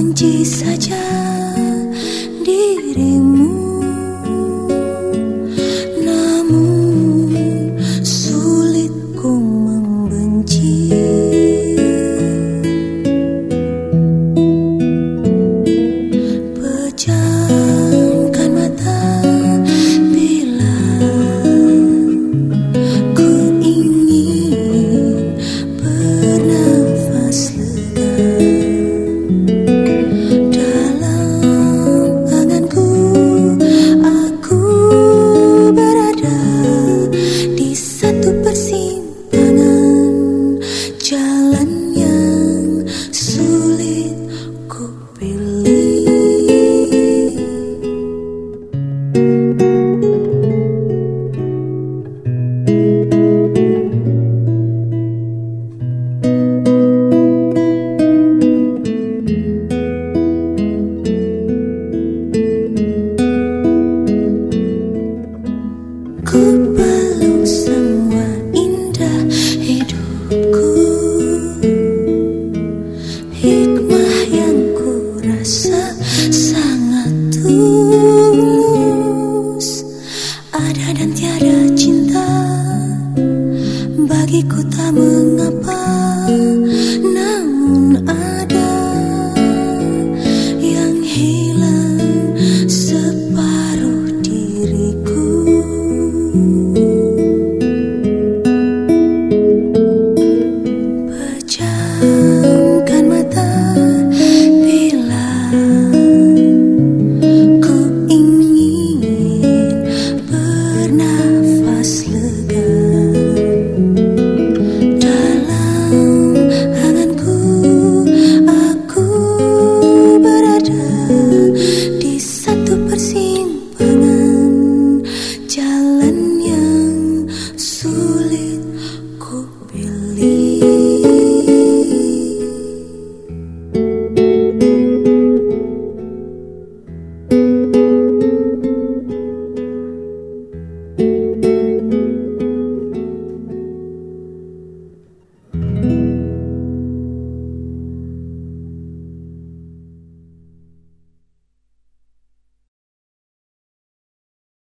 benci saja belum semua indah hidupku. Hikmah yang ku rasa sangat tulus. Ada dan tiada cinta Bagiku tak mengapa.